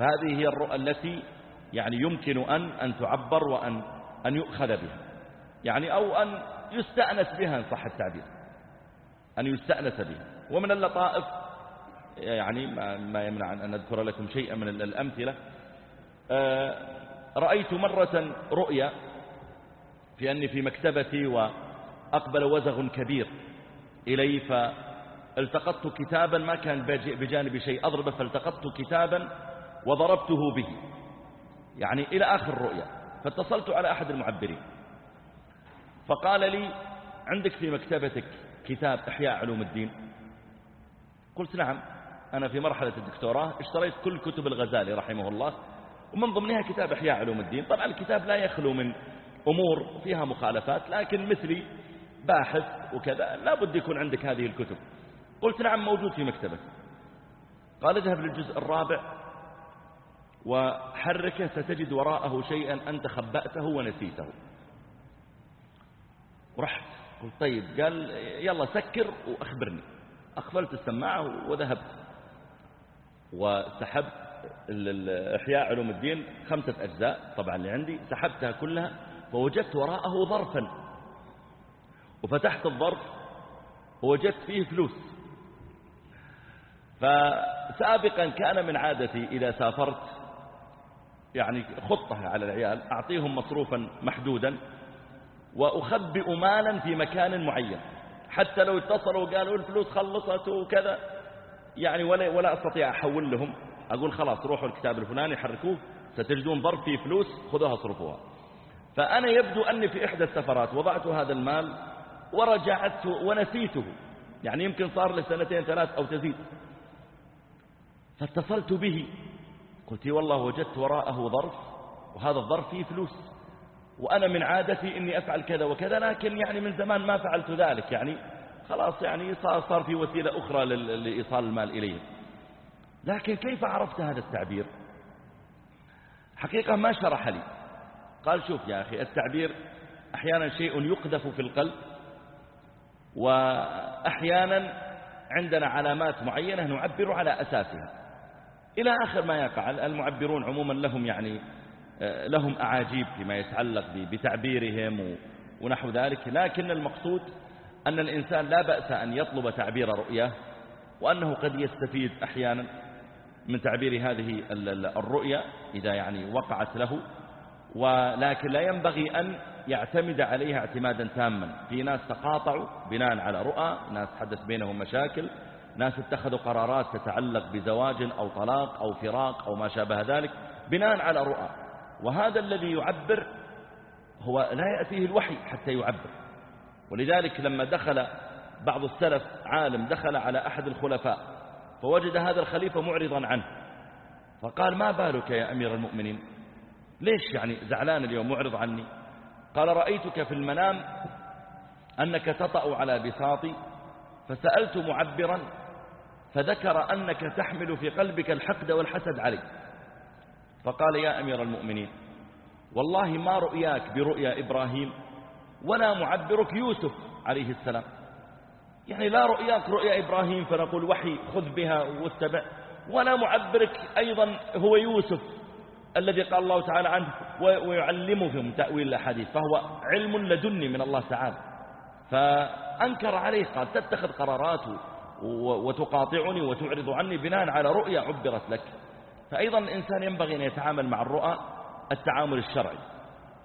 فهذه هي الرؤى التي يعني يمكن أن, أن تعبر وأن أن يؤخذ بها. يعني أو أن يستأنس بها إن صح التعبير. أن يستأنس بها. ومن اللطائف يعني ما يمنع أن أذكر لكم شيئا من الأمثلة. آه، رأيت مرة رؤيا في أني في مكتبتي وأقبل وزغ كبير إلي فالتقطت كتابا ما كان بجانب شيء. أضربه فالتقطت كتابا وضربته به. يعني إلى آخر الرؤيا. فاتصلت على أحد المعبرين. فقال لي عندك في مكتبتك كتاب إحياء علوم الدين؟ قلت نعم أنا في مرحلة الدكتوراه اشتريت كل كتب الغزالي رحمه الله ومن ضمنها كتاب إحياء علوم الدين. طبعا الكتاب لا يخلو من أمور فيها مخالفات لكن مثلي باحث وكذا لا بد يكون عندك هذه الكتب. قلت نعم موجود في مكتبك. قال اذهب للجزء الرابع. وحركه ستجد وراءه شيئا أنت خبأته ونسيته. ورحت قلت طيب قال يلا سكر وأخبرني. أقفلت السماعة وذهبت. وسحبت إحياء علوم الدين خمسة أجزاء طبعا اللي عندي سحبتها كلها فوجدت وراءه ظرفا. وفتحت الظرف ووجدت فيه فلوس. فسابقا كان من عادتي إذا سافرت يعني خطة على العيال أعطيهم مصروفا محدودا وأخبئ مالا في مكان معين. حتى لو اتصلوا وقالوا الفلوس خلصت وكذا يعني ولا, ولا أستطيع أحول لهم. أقول خلاص روحوا الكتاب الفلاني حركوه ستجدون ظرف فيه فلوس خذوها صرفوها فأنا يبدو أني في إحدى السفرات وضعت هذا المال ورجعت ونسيته. يعني يمكن صار لي سنتين ثلاث أو تزيد. فاتصلت به. قلت والله وجدت وراءه ظرف وهذا الظرف فيه فلوس وأنا من عادتي إني أفعل كذا وكذا لكن يعني من زمان ما فعلت ذلك يعني خلاص يعني صار, صار في وسيلة أخرى لإيصال المال إليه لكن كيف عرفت هذا التعبير؟ حقيقة ما شرح لي. قال شوف يا أخي التعبير أحيانا شيء يقذف في القلب وأحيانا عندنا علامات معينة نعبر على أساسها. إلى آخر ما يقع. المعبرون عموما لهم يعني آه، لهم أعاجيب فيما يتعلق بتعبيرهم ونحو ذلك. لكن المقصود أن الإنسان لا بأس أن يطلب تعبير رؤياه وأنه قد يستفيد أحيانا من تعبير هذه الرؤيا إذا يعني وقعت له. ولكن لا ينبغي أن يعتمد عليها اعتمادا تاما. في ناس تقاطعوا بناء على رؤى ناس حدث بينهم مشاكل ناس اتخذوا قرارات تتعلق بزواج أو طلاق أو فراق أو ما شابه ذلك بناء على رؤى. وهذا الذي يعبر هو لا يأتيه الوحي حتى يعبر. ولذلك لما دخل بعض السلف عالم دخل على أحد الخلفاء فوجد هذا الخليفة معرضا عنه. فقال ما بالك يا أمير المؤمنين؟ ليش يعني زعلان اليوم؟ معرض عني. قال رأيتك في المنام أنك تطأ على بساطي فسألت معبرا فذكر أنك تحمل في قلبك الحقد والحسد علي فقال يا أمير المؤمنين والله ما رؤياك برؤيا إبراهيم ولا معبرك يوسف عليه السلام. يعني لا رؤياك رؤيا إبراهيم فنقول وحي خذ بها واتبع. ولا معبرك أيضا هو يوسف الذي قال الله تعالى عنه ويعلمهم تأويل الأحاديث فهو علم لدني من الله تعالى. فأنكر عليه قال تتخذ قرارات وتقاطعني وتعرض عني بناء على رؤيا عبرت لك. فأيضا الإنسان ينبغي أن يتعامل مع الرؤى التعامل الشرعي.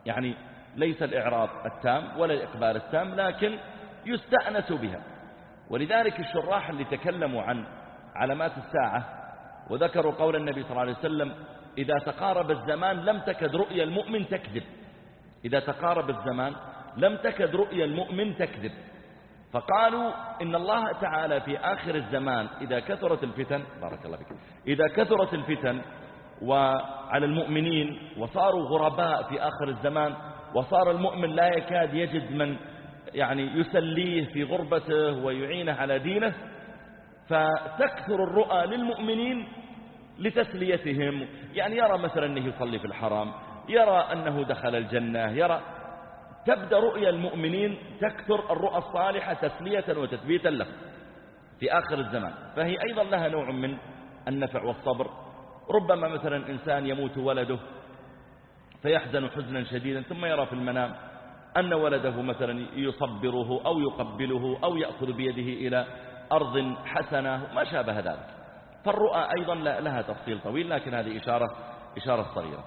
يعني ليس الإعراض التام ولا الإقبال التام لكن يستأنس بها. ولذلك الشراح اللي تكلموا عن علامات الساعة وذكروا قول النبي صلى الله عليه وسلم إذا تقارب الزمان لم تكد رؤيا المؤمن تكذب. إذا تقارب الزمان لم تكد رؤيا المؤمن تكذب. فقالوا إن الله تعالى في آخر الزمان إذا كثرت الفتن بارك الله فيك إذا كثرت الفتن وعلى المؤمنين وصاروا غرباء في آخر الزمان وصار المؤمن لا يكاد يجد من يعني يسليه في غربته ويعينه على دينه فتكثر الرؤى للمؤمنين لتسليتهم. يعني يرى مثلا أنه يصلي في الحرام يرى أنه دخل الجنة يرى تبدأ رؤيا المؤمنين تكثر الرؤى الصالحة تسلية وتثبيتا له في آخر الزمان. فهي أيضا لها نوع من النفع والصبر. ربما مثلا إنسان يموت ولده فيحزن حزنا شديدا ثم يرى في المنام أن ولده مثلا يصبره أو يقبله أو يأخذ بيده إلى أرض حسنة ما شابه ذلك. فالرؤى أيضا لها تفصيل طويل لكن هذه إشارة, إشارة صغيرة.